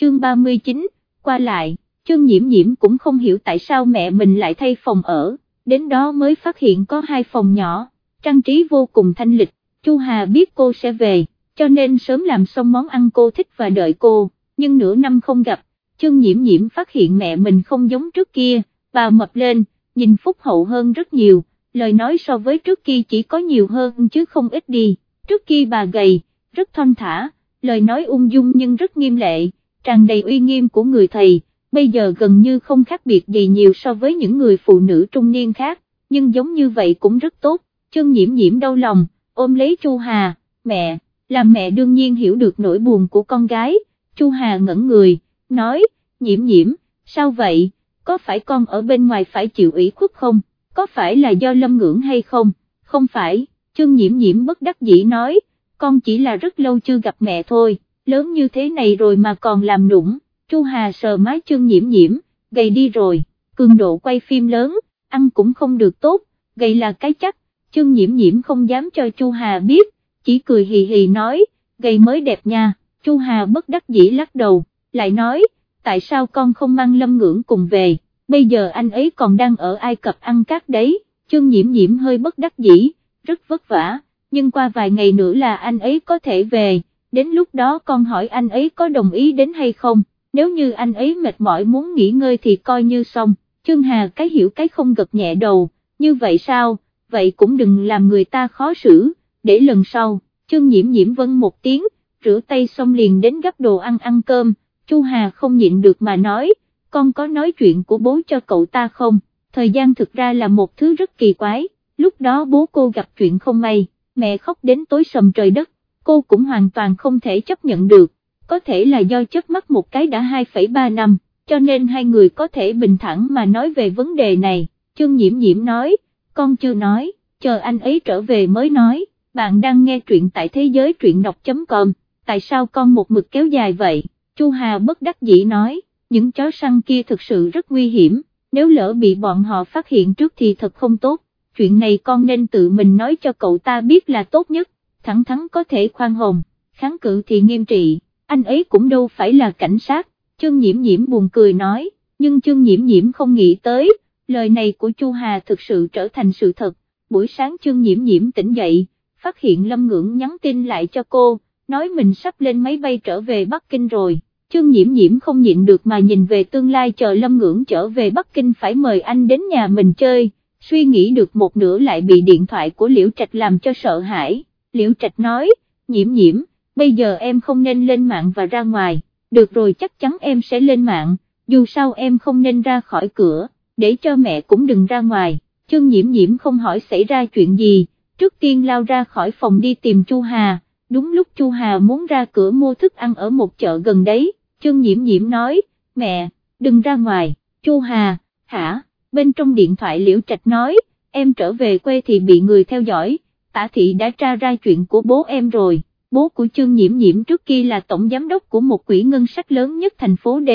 chương 39, qua lại, chương nhiễm nhiễm cũng không hiểu tại sao mẹ mình lại thay phòng ở, đến đó mới phát hiện có hai phòng nhỏ, trang trí vô cùng thanh lịch, Chu Hà biết cô sẽ về, cho nên sớm làm xong món ăn cô thích và đợi cô, nhưng nửa năm không gặp, chương nhiễm nhiễm phát hiện mẹ mình không giống trước kia, bà mập lên, nhìn phúc hậu hơn rất nhiều, lời nói so với trước kia chỉ có nhiều hơn chứ không ít đi, trước kia bà gầy, rất thon thả, lời nói ung dung nhưng rất nghiêm lệ, tràn đầy uy nghiêm của người thầy, bây giờ gần như không khác biệt gì nhiều so với những người phụ nữ trung niên khác, nhưng giống như vậy cũng rất tốt, chân nhiễm nhiễm đau lòng, ôm lấy Chu Hà, mẹ, làm mẹ đương nhiên hiểu được nỗi buồn của con gái, Chu Hà ngẩn người, nói, nhiễm nhiễm, sao vậy, có phải con ở bên ngoài phải chịu ủy khuất không, có phải là do lâm ngưỡng hay không, không phải, chân nhiễm nhiễm bất đắc dĩ nói, con chỉ là rất lâu chưa gặp mẹ thôi, lớn như thế này rồi mà còn làm nũng, Chu Hà sờ mái chân nhiễm nhiễm, gầy đi rồi, cường độ quay phim lớn, ăn cũng không được tốt, gầy là cái chắc, chân nhiễm nhiễm không dám cho Chu Hà biết, chỉ cười hì hì nói, gầy mới đẹp nha, Chu Hà bất đắc dĩ lắc đầu, lại nói, tại sao con không mang lâm ngưỡng cùng về, bây giờ anh ấy còn đang ở Ai Cập ăn cát đấy, chân nhiễm nhiễm hơi bất đắc dĩ, rất vất vả nhưng qua vài ngày nữa là anh ấy có thể về, đến lúc đó con hỏi anh ấy có đồng ý đến hay không, nếu như anh ấy mệt mỏi muốn nghỉ ngơi thì coi như xong, Trương Hà cái hiểu cái không gật nhẹ đầu, như vậy sao, vậy cũng đừng làm người ta khó xử, để lần sau, Trương Nhiễm Nhiễm vân một tiếng, rửa tay xong liền đến gấp đồ ăn ăn cơm, Chu Hà không nhịn được mà nói, con có nói chuyện của bố cho cậu ta không, thời gian thực ra là một thứ rất kỳ quái, lúc đó bố cô gặp chuyện không may mẹ khóc đến tối sầm trời đất, cô cũng hoàn toàn không thể chấp nhận được, có thể là do chớp mắt một cái đã 2,3 năm, cho nên hai người có thể bình thẳng mà nói về vấn đề này, chương nhiễm nhiễm nói, con chưa nói, chờ anh ấy trở về mới nói, bạn đang nghe truyện tại thế giới truyện đọc.com, tại sao con một mực kéo dài vậy, Chu Hà bất đắc dĩ nói, những chó săn kia thực sự rất nguy hiểm, nếu lỡ bị bọn họ phát hiện trước thì thật không tốt chuyện này con nên tự mình nói cho cậu ta biết là tốt nhất, thẳng thắn có thể khoan hồng, kháng cự thì nghiêm trị, anh ấy cũng đâu phải là cảnh sát, chương nhiễm nhiễm buồn cười nói, nhưng chương nhiễm nhiễm không nghĩ tới, lời này của Chu Hà thực sự trở thành sự thật, buổi sáng chương nhiễm nhiễm tỉnh dậy, phát hiện Lâm Ngưỡng nhắn tin lại cho cô, nói mình sắp lên máy bay trở về Bắc Kinh rồi. Chương nhiễm nhiễm không nhịn được mà nhìn về tương lai chờ Lâm Ngưỡng trở về Bắc Kinh phải mời anh đến nhà mình chơi, suy nghĩ được một nửa lại bị điện thoại của Liễu Trạch làm cho sợ hãi, Liễu Trạch nói, nhiễm nhiễm, bây giờ em không nên lên mạng và ra ngoài, được rồi chắc chắn em sẽ lên mạng, dù sao em không nên ra khỏi cửa, để cho mẹ cũng đừng ra ngoài, chương nhiễm nhiễm không hỏi xảy ra chuyện gì, trước tiên lao ra khỏi phòng đi tìm Chu Hà, đúng lúc Chu Hà muốn ra cửa mua thức ăn ở một chợ gần đấy, chương nhiễm nhiễm nói, mẹ, đừng ra ngoài, Chu Hà, hả? bên trong điện thoại Liễu Trạch nói, em trở về quê thì bị người theo dõi, tả thị đã tra ra chuyện của bố em rồi, bố của Trương Nhiễm Nhiễm trước kia là tổng giám đốc của một quỹ ngân sách lớn nhất thành phố D,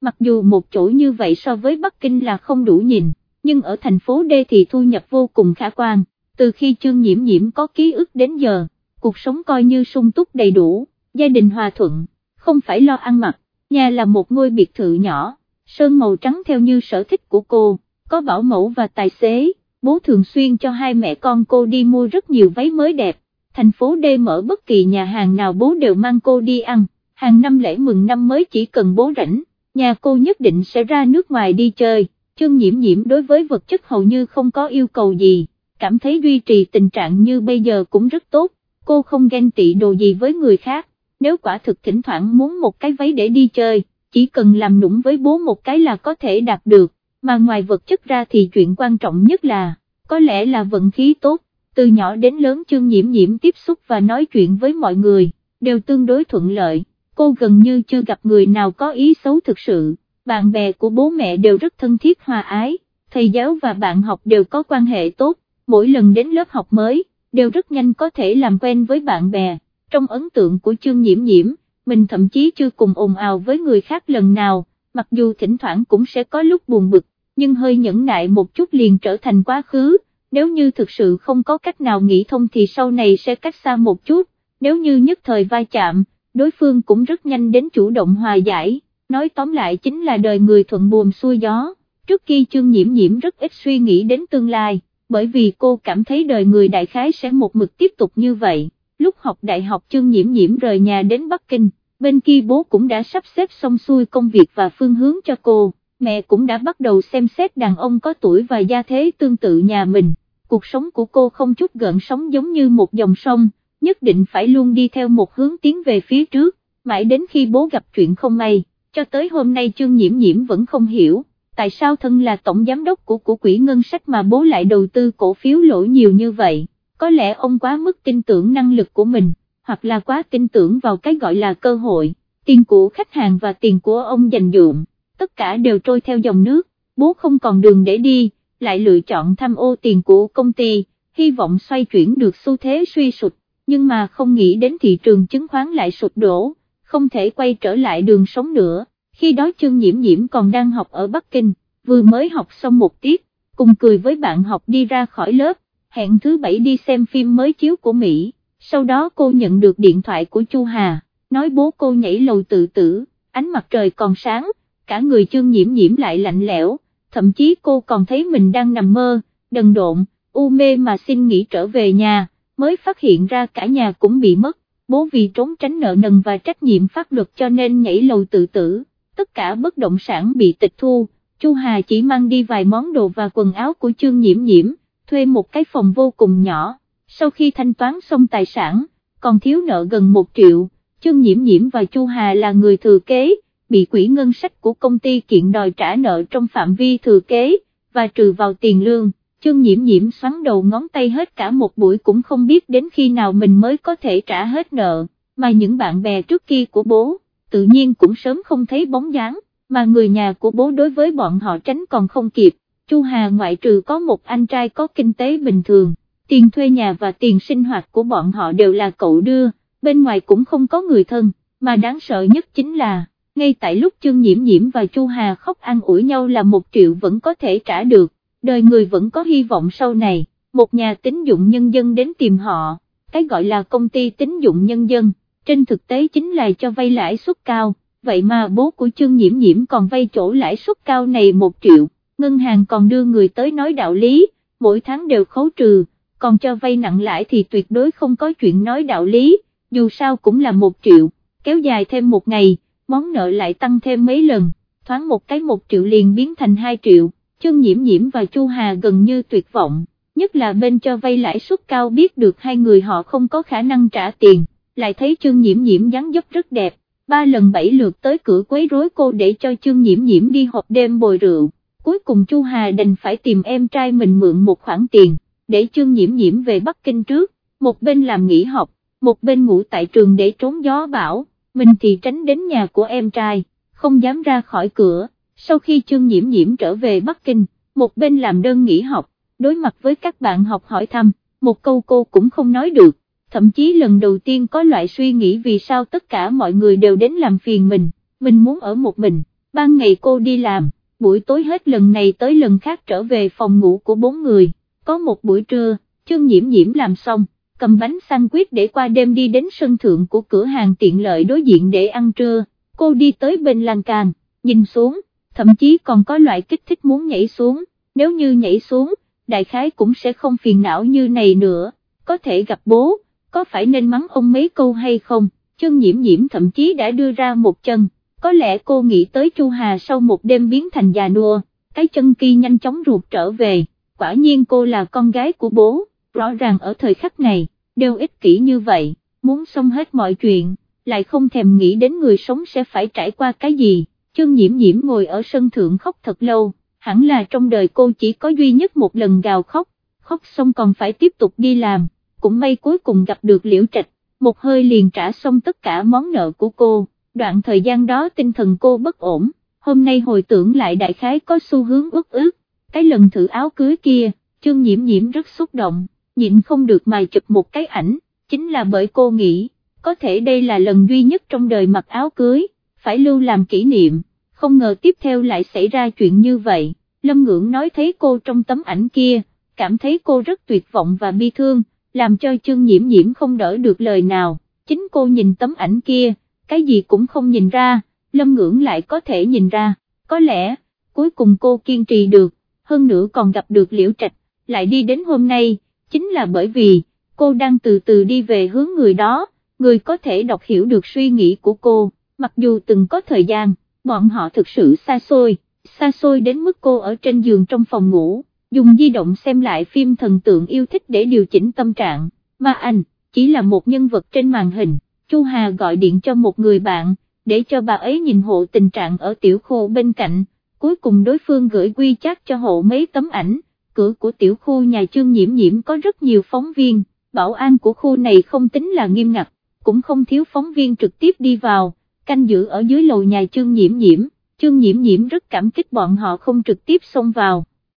mặc dù một chỗ như vậy so với Bắc Kinh là không đủ nhìn, nhưng ở thành phố D thì thu nhập vô cùng khả quan, từ khi Trương Nhiễm Nhiễm có ký ức đến giờ, cuộc sống coi như sung túc đầy đủ, gia đình hòa thuận, không phải lo ăn mặc, nhà là một ngôi biệt thự nhỏ, sơn màu trắng theo như sở thích của cô có bảo mẫu và tài xế, bố thường xuyên cho hai mẹ con cô đi mua rất nhiều váy mới đẹp, thành phố D mở bất kỳ nhà hàng nào bố đều mang cô đi ăn, hàng năm lễ mừng năm mới chỉ cần bố rảnh, nhà cô nhất định sẽ ra nước ngoài đi chơi, chương nhiễm nhiễm đối với vật chất hầu như không có yêu cầu gì, cảm thấy duy trì tình trạng như bây giờ cũng rất tốt, cô không ghen tị đồ gì với người khác, nếu quả thực thỉnh thoảng muốn một cái váy để đi chơi, chỉ cần làm nũng với bố một cái là có thể đạt được mà ngoài vật chất ra thì chuyện quan trọng nhất là, có lẽ là vận khí tốt, từ nhỏ đến lớn chương nhiễm nhiễm tiếp xúc và nói chuyện với mọi người, đều tương đối thuận lợi, cô gần như chưa gặp người nào có ý xấu thực sự, bạn bè của bố mẹ đều rất thân thiết hòa ái, thầy giáo và bạn học đều có quan hệ tốt, mỗi lần đến lớp học mới, đều rất nhanh có thể làm quen với bạn bè, trong ấn tượng của chương nhiễm nhiễm, mình thậm chí chưa cùng ồn ào với người khác lần nào, mặc dù thỉnh thoảng cũng sẽ có lúc buồn bực, nhưng hơi nhẫn nại một chút liền trở thành quá khứ, nếu như thực sự không có cách nào nghĩ thông thì sau này sẽ cách xa một chút, nếu như nhất thời va chạm, đối phương cũng rất nhanh đến chủ động hòa giải, nói tóm lại chính là đời người thuận buồm xuôi gió, trước khi chương nhiễm nhiễm rất ít suy nghĩ đến tương lai, bởi vì cô cảm thấy đời người đại khái sẽ một mực tiếp tục như vậy, lúc học đại học chương nhiễm nhiễm rời nhà đến Bắc Kinh, bên kia bố cũng đã sắp xếp xong xuôi công việc và phương hướng cho cô, mẹ cũng đã bắt đầu xem xét đàn ông có tuổi và gia thế tương tự nhà mình, cuộc sống của cô không chút gợn sóng giống như một dòng sông, nhất định phải luôn đi theo một hướng tiến về phía trước, mãi đến khi bố gặp chuyện không may, cho tới hôm nay Trương nhiễm nhiễm vẫn không hiểu, tại sao thân là tổng giám đốc của của quỹ ngân sách mà bố lại đầu tư cổ phiếu lỗ nhiều như vậy, có lẽ ông quá mức tin tưởng năng lực của mình, hoặc là quá tin tưởng vào cái gọi là cơ hội, tiền của khách hàng và tiền của ông dành dụm, tất cả đều trôi theo dòng nước, bố không còn đường để đi, lại lựa chọn tham ô tiền của công ty, hy vọng xoay chuyển được xu thế suy sụt, nhưng mà không nghĩ đến thị trường chứng khoán lại sụt đổ, không thể quay trở lại đường sống nữa, khi đó trương nhiễm nhiễm còn đang học ở Bắc Kinh, vừa mới học xong một tiết, cùng cười với bạn học đi ra khỏi lớp, hẹn thứ bảy đi xem phim mới chiếu của Mỹ, sau đó cô nhận được điện thoại của Chu Hà, nói bố cô nhảy lầu tự tử, ánh mặt trời còn sáng, cả người chương nhiễm nhiễm lại lạnh lẽo, thậm chí cô còn thấy mình đang nằm mơ, đần độn, u mê mà xin nghỉ trở về nhà, mới phát hiện ra cả nhà cũng bị mất, bố vì trốn tránh nợ nần và trách nhiệm pháp luật cho nên nhảy lầu tự tử, tất cả bất động sản bị tịch thu, Chu Hà chỉ mang đi vài món đồ và quần áo của Trương Nhiễm Nhiễm, thuê một cái phòng vô cùng nhỏ, sau khi thanh toán xong tài sản, còn thiếu nợ gần một triệu, Trương Nhiễm Nhiễm và Chu Hà là người thừa kế, bị quỹ ngân sách của công ty kiện đòi trả nợ trong phạm vi thừa kế, và trừ vào tiền lương, chương nhiễm nhiễm xoắn đầu ngón tay hết cả một buổi cũng không biết đến khi nào mình mới có thể trả hết nợ, mà những bạn bè trước kia của bố, tự nhiên cũng sớm không thấy bóng dáng, mà người nhà của bố đối với bọn họ tránh còn không kịp, Chu Hà ngoại trừ có một anh trai có kinh tế bình thường, tiền thuê nhà và tiền sinh hoạt của bọn họ đều là cậu đưa, bên ngoài cũng không có người thân, mà đáng sợ nhất chính là ngay tại lúc trương nhiễm nhiễm và Chu Hà khóc ăn ủi nhau là một triệu vẫn có thể trả được, đời người vẫn có hy vọng sau này, một nhà tín dụng nhân dân đến tìm họ, cái gọi là công ty tín dụng nhân dân, trên thực tế chính là cho vay lãi suất cao, vậy mà bố của trương nhiễm nhiễm còn vay chỗ lãi suất cao này một triệu, ngân hàng còn đưa người tới nói đạo lý, mỗi tháng đều khấu trừ, còn cho vay nặng lãi thì tuyệt đối không có chuyện nói đạo lý, dù sao cũng là một triệu, kéo dài thêm một ngày món nợ lại tăng thêm mấy lần, thoáng một cái một triệu liền biến thành hai triệu, Trương nhiễm nhiễm và Chu Hà gần như tuyệt vọng, nhất là bên cho vay lãi suất cao biết được hai người họ không có khả năng trả tiền, lại thấy Trương nhiễm nhiễm dáng dấp rất đẹp, ba lần bảy lượt tới cửa quấy rối cô để cho Trương nhiễm nhiễm đi họp đêm bồi rượu, cuối cùng Chu Hà đành phải tìm em trai mình mượn một khoản tiền, để Trương nhiễm nhiễm về Bắc Kinh trước, một bên làm nghỉ học, một bên ngủ tại trường để trốn gió bão mình thì tránh đến nhà của em trai, không dám ra khỏi cửa, sau khi chương nhiễm nhiễm trở về Bắc Kinh, một bên làm đơn nghỉ học, đối mặt với các bạn học hỏi thăm, một câu cô cũng không nói được, thậm chí lần đầu tiên có loại suy nghĩ vì sao tất cả mọi người đều đến làm phiền mình, mình muốn ở một mình, ban ngày cô đi làm, buổi tối hết lần này tới lần khác trở về phòng ngủ của bốn người, có một buổi trưa, chương nhiễm nhiễm làm xong cầm bánh sandwich để qua đêm đi đến sân thượng của cửa hàng tiện lợi đối diện để ăn trưa, cô đi tới bên lan can, nhìn xuống, thậm chí còn có loại kích thích muốn nhảy xuống, nếu như nhảy xuống, đại khái cũng sẽ không phiền não như này nữa, có thể gặp bố, có phải nên mắng ông mấy câu hay không, chân nhiễm nhiễm thậm chí đã đưa ra một chân, có lẽ cô nghĩ tới Chu Hà sau một đêm biến thành già nua, cái chân kia nhanh chóng ruột trở về, quả nhiên cô là con gái của bố rõ ràng ở thời khắc này, đều ích kỷ như vậy, muốn xong hết mọi chuyện, lại không thèm nghĩ đến người sống sẽ phải trải qua cái gì, chân nhiễm nhiễm ngồi ở sân thượng khóc thật lâu, hẳn là trong đời cô chỉ có duy nhất một lần gào khóc, khóc xong còn phải tiếp tục đi làm, cũng may cuối cùng gặp được liễu trạch, một hơi liền trả xong tất cả món nợ của cô, đoạn thời gian đó tinh thần cô bất ổn, hôm nay hồi tưởng lại đại khái có xu hướng ước ước, cái lần thử áo cưới kia, chương nhiễm nhiễm rất xúc động nhịn không được mà chụp một cái ảnh, chính là bởi cô nghĩ, có thể đây là lần duy nhất trong đời mặc áo cưới, phải lưu làm kỷ niệm, không ngờ tiếp theo lại xảy ra chuyện như vậy, Lâm Ngưỡng nói thấy cô trong tấm ảnh kia, cảm thấy cô rất tuyệt vọng và bi thương, làm cho chương nhiễm nhiễm không đỡ được lời nào, chính cô nhìn tấm ảnh kia, cái gì cũng không nhìn ra, Lâm Ngưỡng lại có thể nhìn ra, có lẽ, cuối cùng cô kiên trì được, hơn nữa còn gặp được Liễu Trạch, lại đi đến hôm nay, chính là bởi vì, cô đang từ từ đi về hướng người đó, người có thể đọc hiểu được suy nghĩ của cô, mặc dù từng có thời gian, bọn họ thực sự xa xôi, xa xôi đến mức cô ở trên giường trong phòng ngủ, dùng di động xem lại phim thần tượng yêu thích để điều chỉnh tâm trạng, mà anh, chỉ là một nhân vật trên màn hình, Chu Hà gọi điện cho một người bạn, để cho bà ấy nhìn hộ tình trạng ở tiểu khu bên cạnh, cuối cùng đối phương gửi quy chắc cho hộ mấy tấm ảnh, cửa của tiểu khu nhà chương nhiễm nhiễm có rất nhiều phóng viên, bảo an của khu này không tính là nghiêm ngặt, cũng không thiếu phóng viên trực tiếp đi vào, canh giữ ở dưới lầu nhà chương nhiễm nhiễm, chương nhiễm nhiễm rất cảm kích bọn họ không trực tiếp xông vào.